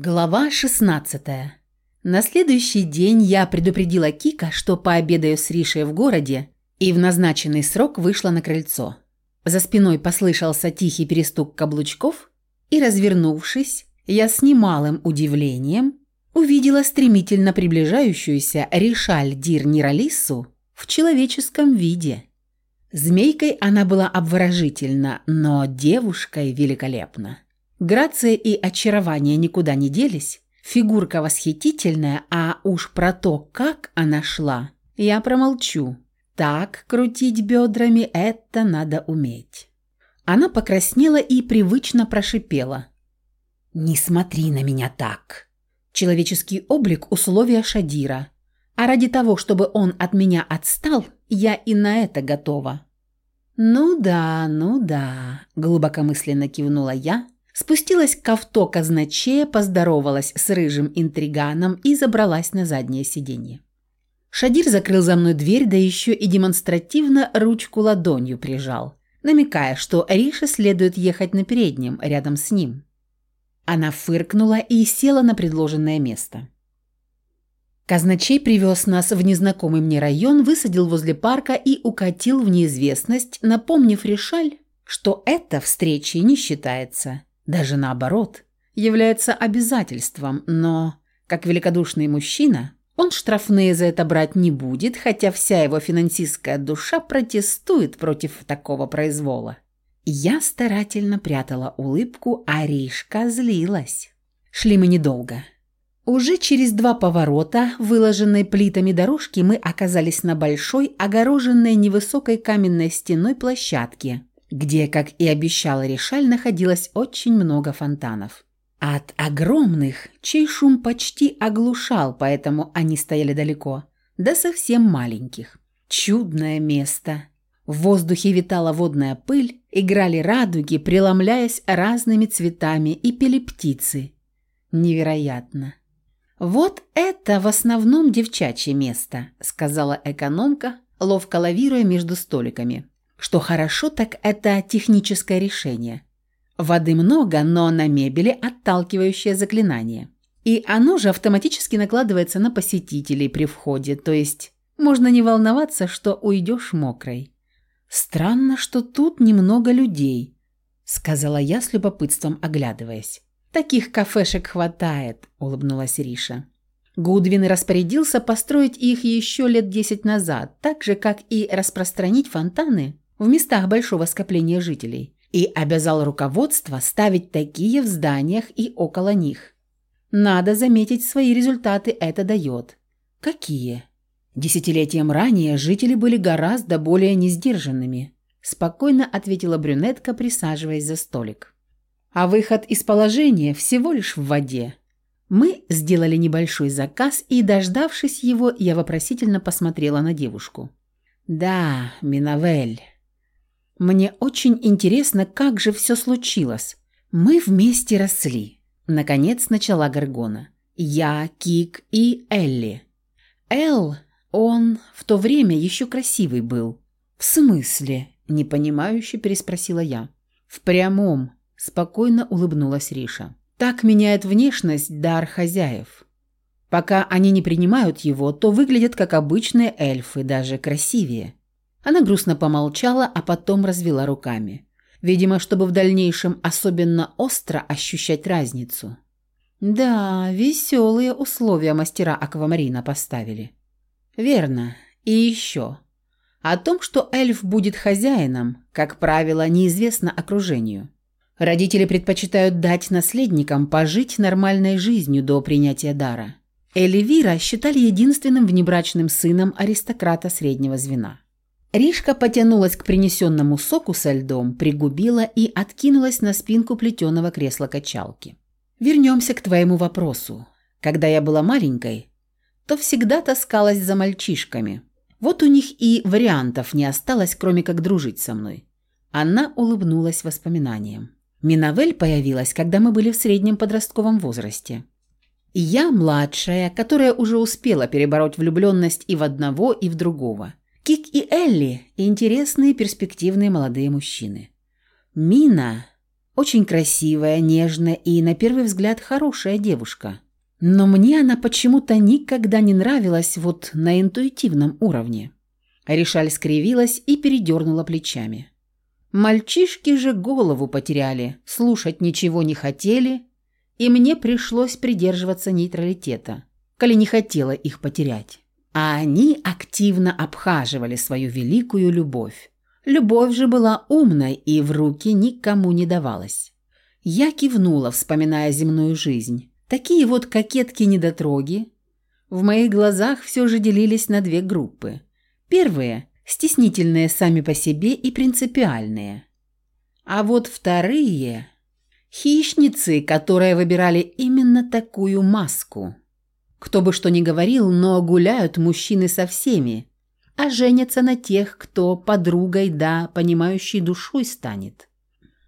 Глава 16. На следующий день я предупредила Кика, что пообедаю с Ришей в городе, и в назначенный срок вышла на крыльцо. За спиной послышался тихий перестук каблучков, и, развернувшись, я с немалым удивлением увидела стремительно приближающуюся Ришаль Дир Ниралису в человеческом виде. Змейкой она была обворожительна, но девушкой великолепна. Грация и очарование никуда не делись. Фигурка восхитительная, а уж про то, как она шла, я промолчу. Так крутить бедрами – это надо уметь. Она покраснела и привычно прошипела. «Не смотри на меня так. Человеческий облик – условия Шадира. А ради того, чтобы он от меня отстал, я и на это готова». «Ну да, ну да», – глубокомысленно кивнула я – Спустилась к авто казначея, поздоровалась с рыжим интриганом и забралась на заднее сиденье. Шадир закрыл за мной дверь, да еще и демонстративно ручку ладонью прижал, намекая, что Рише следует ехать на переднем, рядом с ним. Она фыркнула и села на предложенное место. Казначей привез нас в незнакомый мне район, высадил возле парка и укатил в неизвестность, напомнив Ришаль, что это встречей не считается даже наоборот, является обязательством, но, как великодушный мужчина, он штрафные за это брать не будет, хотя вся его финансистская душа протестует против такого произвола. Я старательно прятала улыбку, а Ришка злилась. Шли мы недолго. Уже через два поворота, выложенной плитами дорожки, мы оказались на большой, огороженной невысокой каменной стеной площадке, где, как и обещала Решаль, находилось очень много фонтанов. От огромных, чей шум почти оглушал, поэтому они стояли далеко, до совсем маленьких. Чудное место. В воздухе витала водная пыль, играли радуги, преломляясь разными цветами, и пели птицы. Невероятно. «Вот это в основном девчачье место», — сказала экономка, ловко лавируя между столиками. Что хорошо, так это техническое решение. Воды много, но на мебели отталкивающее заклинание. И оно же автоматически накладывается на посетителей при входе, то есть можно не волноваться, что уйдешь мокрой. «Странно, что тут немного людей», — сказала я с любопытством, оглядываясь. «Таких кафешек хватает», — улыбнулась Риша. Гудвин распорядился построить их еще лет десять назад, так же, как и распространить фонтаны в местах большого скопления жителей и обязал руководство ставить такие в зданиях и около них. Надо заметить, свои результаты это дает. Какие? Десятилетием ранее жители были гораздо более несдержанными, спокойно ответила брюнетка, присаживаясь за столик. А выход из положения всего лишь в воде. Мы сделали небольшой заказ, и, дождавшись его, я вопросительно посмотрела на девушку. «Да, Минавель, мне очень интересно, как же все случилось. Мы вместе росли. Наконец начала Гаргона. Я, Кик и Элли. Эл, он в то время еще красивый был. В смысле? Непонимающе переспросила я. В прямом. Спокойно улыбнулась Риша. Так меняет внешность дар хозяев. Пока они не принимают его, то выглядят как обычные эльфы, даже красивее. Она грустно помолчала, а потом развела руками. Видимо, чтобы в дальнейшем особенно остро ощущать разницу. Да, веселые условия мастера аквамарина поставили. Верно. И еще. О том, что эльф будет хозяином, как правило, неизвестно окружению. Родители предпочитают дать наследникам пожить нормальной жизнью до принятия дара. Эльвира считали единственным внебрачным сыном аристократа среднего звена. Ришка потянулась к принесенному соку со льдом, пригубила и откинулась на спинку плетеного кресла-качалки. «Вернемся к твоему вопросу. Когда я была маленькой, то всегда таскалась за мальчишками. Вот у них и вариантов не осталось, кроме как дружить со мной». Она улыбнулась воспоминанием. Минавель появилась, когда мы были в среднем подростковом возрасте. Я младшая, которая уже успела перебороть влюбленность и в одного, и в другого. Кик и Элли – интересные перспективные молодые мужчины. Мина, Очень красивая, нежная и, на первый взгляд, хорошая девушка. Но мне она почему-то никогда не нравилась вот на интуитивном уровне. Ришаль скривилась и передернула плечами. Мальчишки же голову потеряли, слушать ничего не хотели, и мне пришлось придерживаться нейтралитета, коли не хотела их потерять. А они активно обхаживали свою великую любовь. Любовь же была умной и в руки никому не давалась. Я кивнула, вспоминая земную жизнь. Такие вот кокетки-недотроги в моих глазах все же делились на две группы. Первые – стеснительные сами по себе и принципиальные. А вот вторые – хищницы, которые выбирали именно такую маску. Кто бы что ни говорил, но гуляют мужчины со всеми, а женятся на тех, кто подругой, да, понимающей душой станет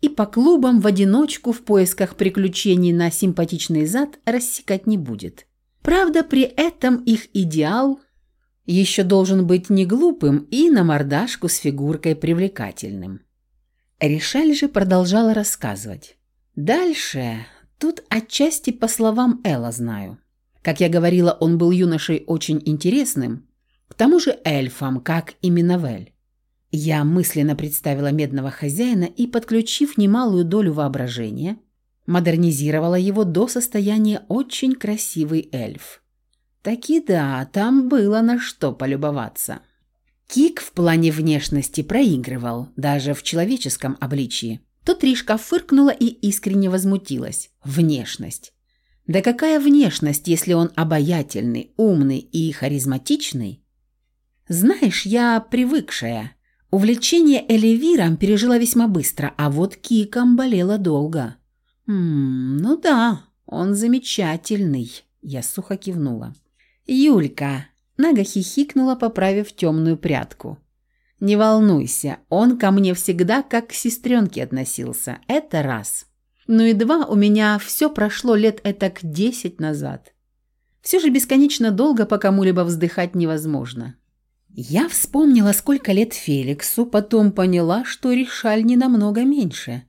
и по клубам в одиночку в поисках приключений на симпатичный зад рассекать не будет. Правда, при этом их идеал еще должен быть не глупым и на мордашку с фигуркой привлекательным. Решаль же продолжала рассказывать. Дальше, тут отчасти по словам Элла знаю. Как я говорила, он был юношей очень интересным, к тому же эльфом, как и Миновель. Я мысленно представила медного хозяина и, подключив немалую долю воображения, модернизировала его до состояния очень красивый эльф. Таки да, там было на что полюбоваться. Кик в плане внешности проигрывал, даже в человеческом обличии. То Тришка фыркнула и искренне возмутилась. Внешность. Да какая внешность, если он обаятельный, умный и харизматичный? Знаешь, я привыкшая – Увлечение Элевиром пережила весьма быстро, а вот Киком болела долго. «Ммм, ну да, он замечательный», – я сухо кивнула. «Юлька», – Нага хихикнула, поправив темную прядку. «Не волнуйся, он ко мне всегда как к сестренке относился, это раз. Ну и два, у меня все прошло лет этак десять назад. Все же бесконечно долго по кому-либо вздыхать невозможно. Я вспомнила, сколько лет Феликсу, потом поняла, что Ришаль не намного меньше,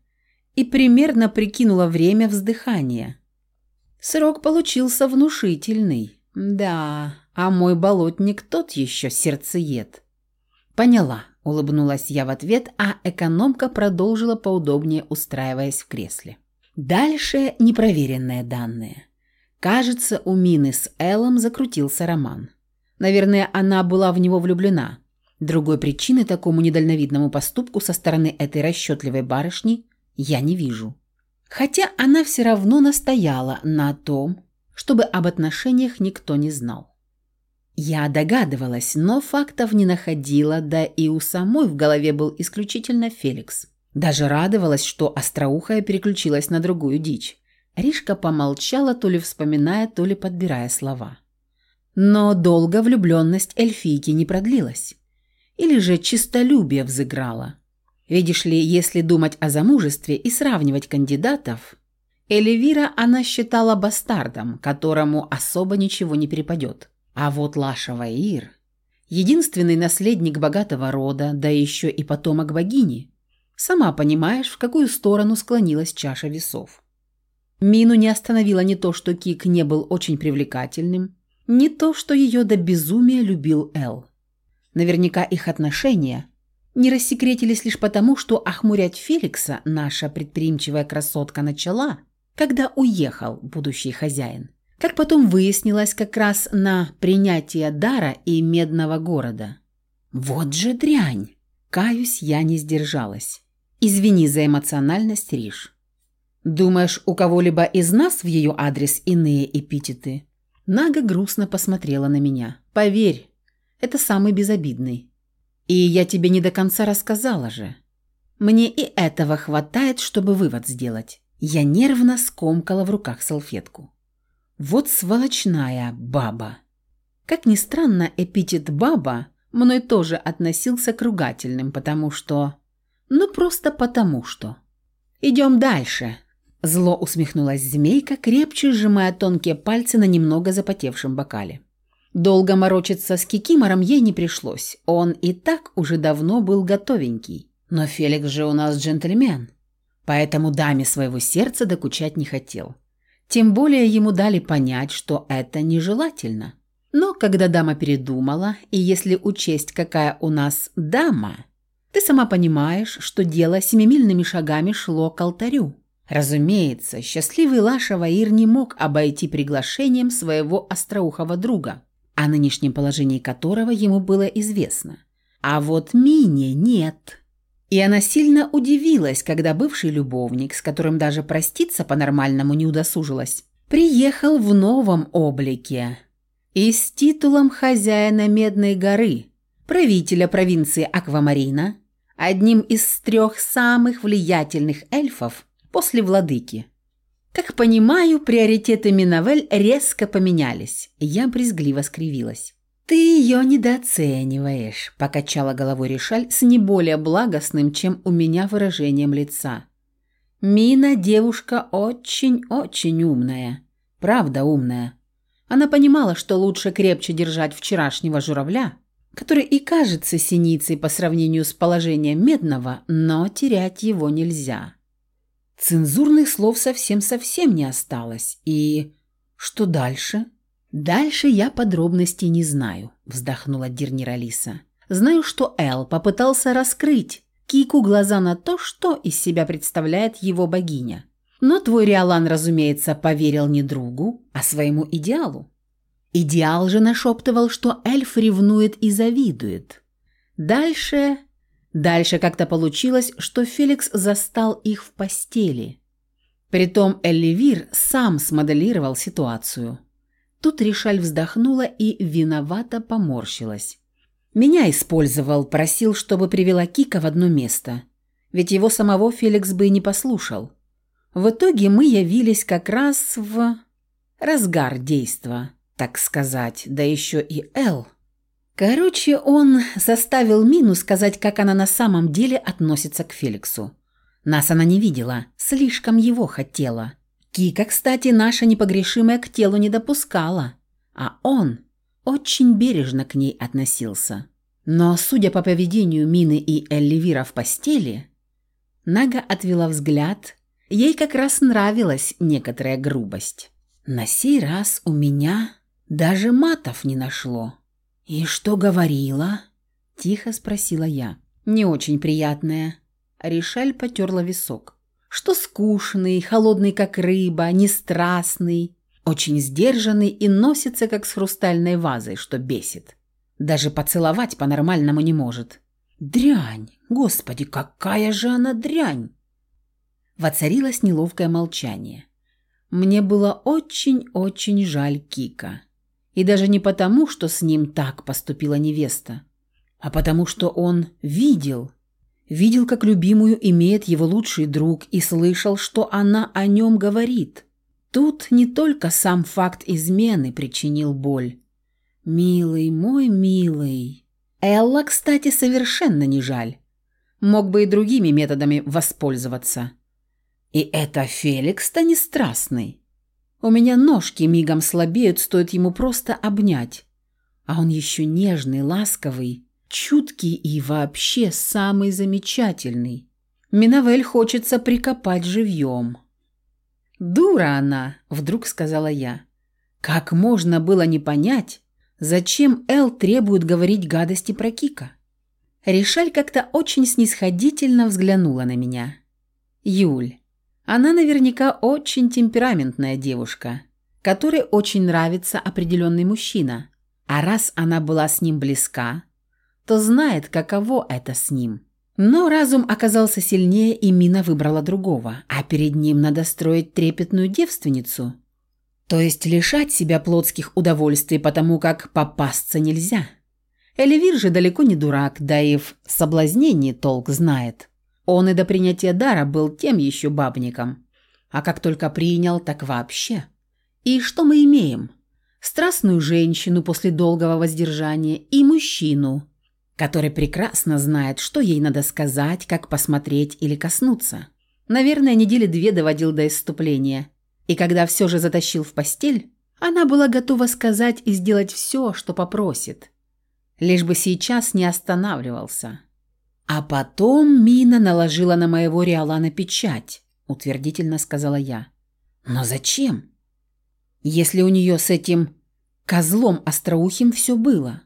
и примерно прикинула время вздыхания. Срок получился внушительный. Да, а мой болотник тот еще сердцеед. Поняла, улыбнулась я в ответ, а экономка продолжила поудобнее, устраиваясь в кресле. Дальше непроверенные данные. Кажется, у Мины с Эллом закрутился роман. Наверное, она была в него влюблена. Другой причины такому недальновидному поступку со стороны этой расчетливой барышни я не вижу. Хотя она все равно настояла на том, чтобы об отношениях никто не знал. Я догадывалась, но фактов не находила, да и у самой в голове был исключительно Феликс. Даже радовалась, что остроухая переключилась на другую дичь. Ришка помолчала, то ли вспоминая, то ли подбирая слова. Но долго влюбленность эльфийки не продлилась. Или же чистолюбие взыграло. Видишь ли, если думать о замужестве и сравнивать кандидатов, Элевира она считала бастардом, которому особо ничего не перепадет. А вот Лаша Ваир, единственный наследник богатого рода, да еще и потомок богини, сама понимаешь, в какую сторону склонилась чаша весов. Мину не остановило не то, что Кик не был очень привлекательным, не то, что ее до безумия любил Эл. Наверняка их отношения не рассекретились лишь потому, что охмурять Феликса наша предприимчивая красотка начала, когда уехал будущий хозяин. Как потом выяснилось как раз на принятие дара и медного города. Вот же дрянь! Каюсь, я не сдержалась. Извини за эмоциональность, Риш. Думаешь, у кого-либо из нас в ее адрес иные эпитеты? Нага грустно посмотрела на меня. «Поверь, это самый безобидный. И я тебе не до конца рассказала же. Мне и этого хватает, чтобы вывод сделать». Я нервно скомкала в руках салфетку. «Вот сволочная баба». Как ни странно, эпитет «баба» мной тоже относился к ругательным, потому что... Ну, просто потому что. «Идем дальше», Зло усмехнулась змейка, крепче сжимая тонкие пальцы на немного запотевшем бокале. Долго морочиться с Кикимором ей не пришлось. Он и так уже давно был готовенький. Но Феликс же у нас джентльмен. Поэтому даме своего сердца докучать не хотел. Тем более ему дали понять, что это нежелательно. Но когда дама передумала, и если учесть, какая у нас дама, ты сама понимаешь, что дело семимильными шагами шло к алтарю. Разумеется, счастливый Лаша Ваир не мог обойти приглашением своего остроухого друга, о нынешнем положении которого ему было известно. А вот Мине нет. И она сильно удивилась, когда бывший любовник, с которым даже проститься по-нормальному не удосужилась, приехал в новом облике и с титулом хозяина Медной горы, правителя провинции Аквамарина, одним из трех самых влиятельных эльфов после владыки. Как понимаю, приоритеты Миновель резко поменялись. Я брезгливо скривилась. «Ты ее недооцениваешь», – покачала головой Ришаль с не более благостным, чем у меня выражением лица. «Мина девушка очень-очень умная. Правда умная. Она понимала, что лучше крепче держать вчерашнего журавля, который и кажется синицей по сравнению с положением медного, но терять его нельзя. Цензурных слов совсем-совсем не осталось. И что дальше?» «Дальше я подробностей не знаю», – вздохнула Дирнир Алиса. «Знаю, что Эл попытался раскрыть Кику глаза на то, что из себя представляет его богиня. Но твой Риолан, разумеется, поверил не другу, а своему идеалу. Идеал же нашептывал, что эльф ревнует и завидует. Дальше... Дальше как-то получилось, что Феликс застал их в постели. Притом Элливир сам смоделировал ситуацию – Тут Ришаль вздохнула и виновато поморщилась. Меня использовал, просил, чтобы привела Кика в одно место. Ведь его самого Феликс бы и не послушал. В итоге мы явились как раз в разгар действа, так сказать, да еще и Эл. Короче, он заставил Мину сказать, как она на самом деле относится к Феликсу. Нас она не видела, слишком его хотела. Кика, кстати, наша непогрешимая к телу не допускала, а он очень бережно к ней относился. Но, судя по поведению Мины и Элливира в постели, Нага отвела взгляд, ей как раз нравилась некоторая грубость. На сей раз у меня даже матов не нашло. «И что говорила?» – тихо спросила я. «Не очень приятная». Ришаль потерла висок что скучный, холодный как рыба, нестрастный, очень сдержанный и носится как с хрустальной вазой, что бесит. Даже поцеловать по-нормальному не может. Дрянь! Господи, какая же она дрянь! Воцарилось неловкое молчание. Мне было очень-очень жаль Кика. И даже не потому, что с ним так поступила невеста, а потому что он видел, Видел, как любимую имеет его лучший друг и слышал, что она о нем говорит. Тут не только сам факт измены причинил боль. «Милый мой, милый». Элла, кстати, совершенно не жаль. Мог бы и другими методами воспользоваться. И это Феликс-то не страстный. У меня ножки мигом слабеют, стоит ему просто обнять. А он еще нежный, ласковый чуткий и вообще самый замечательный. Миновель хочется прикопать живьем. «Дура она!» – вдруг сказала я. «Как можно было не понять, зачем Эл требует говорить гадости про Кика?» Решаль как-то очень снисходительно взглянула на меня. «Юль, она наверняка очень темпераментная девушка, которой очень нравится определенный мужчина. А раз она была с ним близка, то знает, каково это с ним. Но разум оказался сильнее, и Мина выбрала другого, а перед ним надо строить трепетную девственницу. То есть лишать себя плотских удовольствий, потому как попасться нельзя. Эльвир же далеко не дурак, да и в соблазнении толк знает. Он и до принятия дара был тем еще бабником. А как только принял, так вообще. И что мы имеем? Страстную женщину после долгого воздержания и мужчину – который прекрасно знает, что ей надо сказать, как посмотреть или коснуться. Наверное, недели две доводил до исступления. И когда все же затащил в постель, она была готова сказать и сделать все, что попросит. Лишь бы сейчас не останавливался. А потом Мина наложила на моего Риолана печать, утвердительно сказала я. Но зачем? Если у нее с этим козлом остроухим все было.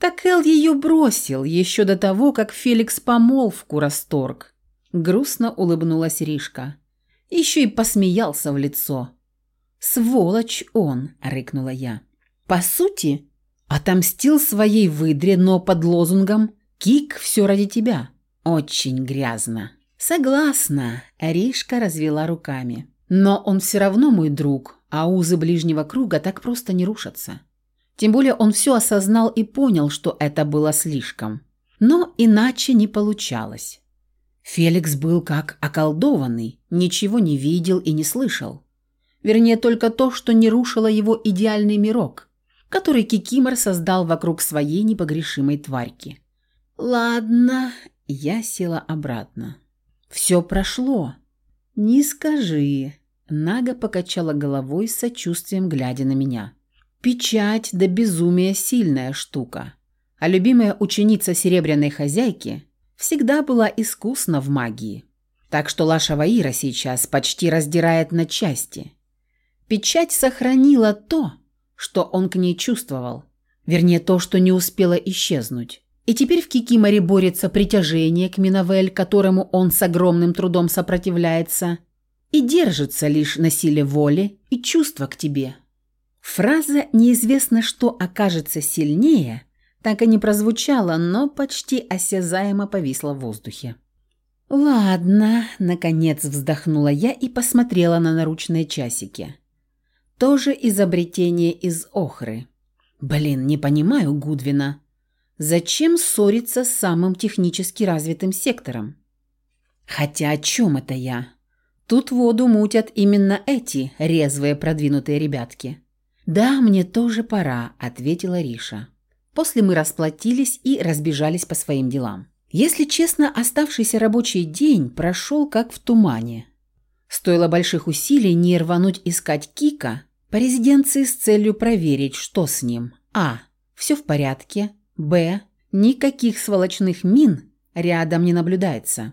Так Эл ее бросил еще до того, как Феликс помолвку расторг. Грустно улыбнулась Ришка. Еще и посмеялся в лицо. «Сволочь он!» – рыкнула я. «По сути, отомстил своей выдре, но под лозунгом «Кик, все ради тебя». Очень грязно». «Согласна», – Ришка развела руками. «Но он все равно мой друг, а узы ближнего круга так просто не рушатся. Тем более он все осознал и понял, что это было слишком. Но иначе не получалось. Феликс был как околдованный, ничего не видел и не слышал. Вернее, только то, что не рушило его идеальный мирок, который Кикимор создал вокруг своей непогрешимой тварьки. «Ладно», — я села обратно. «Все прошло». «Не скажи», — Нага покачала головой с сочувствием, глядя на меня. «Печать да безумие сильная штука, а любимая ученица серебряной хозяйки всегда была искусна в магии. Так что Лаша Ваира сейчас почти раздирает на части. Печать сохранила то, что он к ней чувствовал, вернее то, что не успело исчезнуть. И теперь в Кикиморе борется притяжение к Миновель, которому он с огромным трудом сопротивляется, и держится лишь на силе воли и чувства к тебе. Фраза «неизвестно, что окажется сильнее» так и не прозвучала, но почти осязаемо повисла в воздухе. «Ладно», — наконец вздохнула я и посмотрела на наручные часики. Тоже изобретение из охры. Блин, не понимаю Гудвина. Зачем ссориться с самым технически развитым сектором? Хотя о чем это я? Тут воду мутят именно эти резвые продвинутые ребятки. «Да, мне тоже пора», — ответила Риша. После мы расплатились и разбежались по своим делам. Если честно, оставшийся рабочий день прошел как в тумане. Стоило больших усилий не рвануть искать Кика по резиденции с целью проверить, что с ним. А. Все в порядке. Б. Никаких сволочных мин рядом не наблюдается.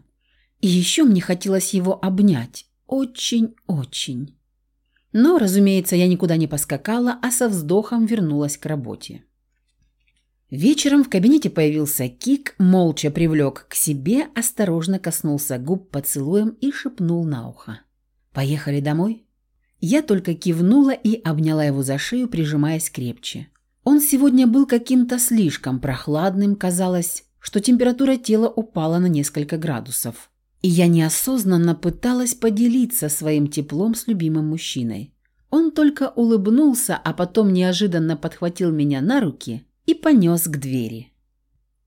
И еще мне хотелось его обнять. Очень-очень. Но, разумеется, я никуда не поскакала, а со вздохом вернулась к работе. Вечером в кабинете появился Кик, молча привлек к себе, осторожно коснулся губ поцелуем и шепнул на ухо. «Поехали домой?» Я только кивнула и обняла его за шею, прижимаясь крепче. Он сегодня был каким-то слишком прохладным, казалось, что температура тела упала на несколько градусов. И я неосознанно пыталась поделиться своим теплом с любимым мужчиной. Он только улыбнулся, а потом неожиданно подхватил меня на руки и понес к двери.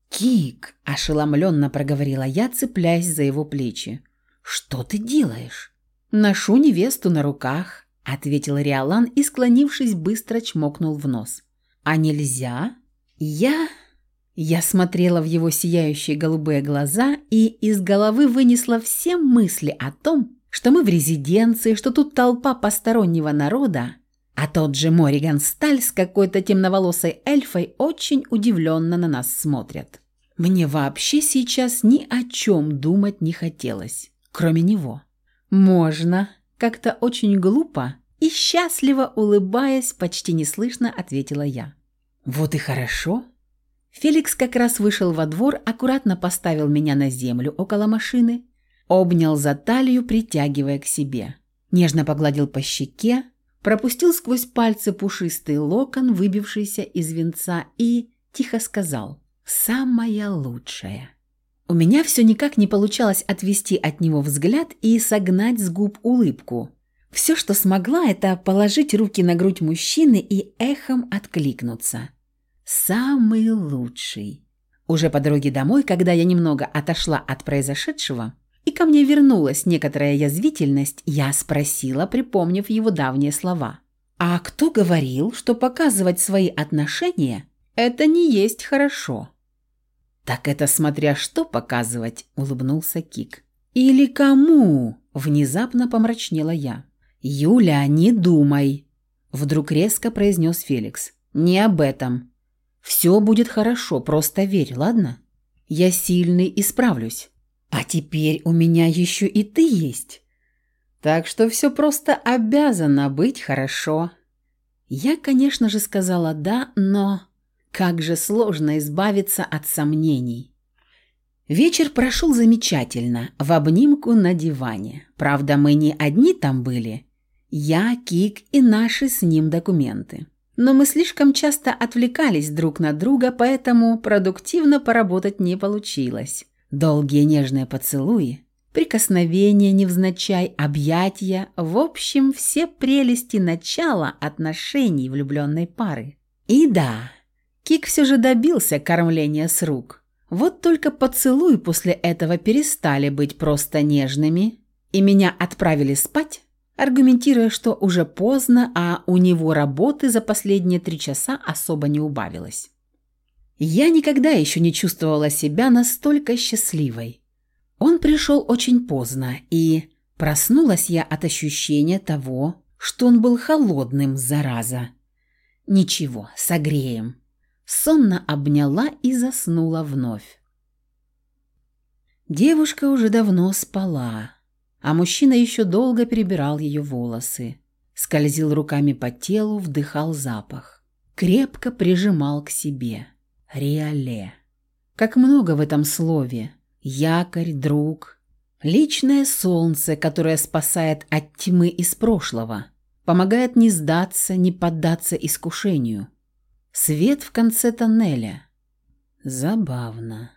«Кик!» – ошеломленно проговорила я, цепляясь за его плечи. «Что ты делаешь?» «Ношу невесту на руках», — ответил Риолан и, склонившись, быстро чмокнул в нос. «А нельзя?» «Я...» Я смотрела в его сияющие голубые глаза и из головы вынесла все мысли о том, что мы в резиденции, что тут толпа постороннего народа, а тот же Мориган Сталь с какой-то темноволосой эльфой очень удивленно на нас смотрят. Мне вообще сейчас ни о чем думать не хотелось, кроме него. «Можно», – как-то очень глупо и счастливо улыбаясь, почти неслышно ответила я. «Вот и хорошо». Феликс как раз вышел во двор, аккуратно поставил меня на землю около машины, обнял за талию, притягивая к себе. Нежно погладил по щеке, пропустил сквозь пальцы пушистый локон, выбившийся из венца, и тихо сказал «Самая лучшая». У меня все никак не получалось отвести от него взгляд и согнать с губ улыбку. Все, что смогла, это положить руки на грудь мужчины и эхом откликнуться. «Самый лучший». Уже по дороге домой, когда я немного отошла от произошедшего, и ко мне вернулась некоторая язвительность, я спросила, припомнив его давние слова. «А кто говорил, что показывать свои отношения – это не есть хорошо?» «Так это смотря что показывать», — улыбнулся Кик. «Или кому?» — внезапно помрачнела я. «Юля, не думай!» — вдруг резко произнес Феликс. «Не об этом. Все будет хорошо, просто верь, ладно?» Я сильный и справлюсь. А теперь у меня еще и ты есть. Так что все просто обязано быть хорошо. Я, конечно же, сказала «да», но как же сложно избавиться от сомнений. Вечер прошел замечательно, в обнимку на диване. Правда, мы не одни там были. Я, Кик и наши с ним документы. Но мы слишком часто отвлекались друг на друга, поэтому продуктивно поработать не получилось. Долгие нежные поцелуи, прикосновения невзначай, объятия, в общем, все прелести начала отношений влюбленной пары. И да, Кик все же добился кормления с рук. Вот только поцелуи после этого перестали быть просто нежными, и меня отправили спать, аргументируя, что уже поздно, а у него работы за последние три часа особо не убавилось. Я никогда еще не чувствовала себя настолько счастливой. Он пришел очень поздно, и проснулась я от ощущения того, что он был холодным, зараза. Ничего, согреем. Сонно обняла и заснула вновь. Девушка уже давно спала, а мужчина еще долго перебирал ее волосы, скользил руками по телу, вдыхал запах, крепко прижимал к себе. Реале. Как много в этом слове. Якорь, друг. Личное солнце, которое спасает от тьмы из прошлого. Помогает не сдаться, не поддаться искушению. Свет в конце тоннеля. Забавно.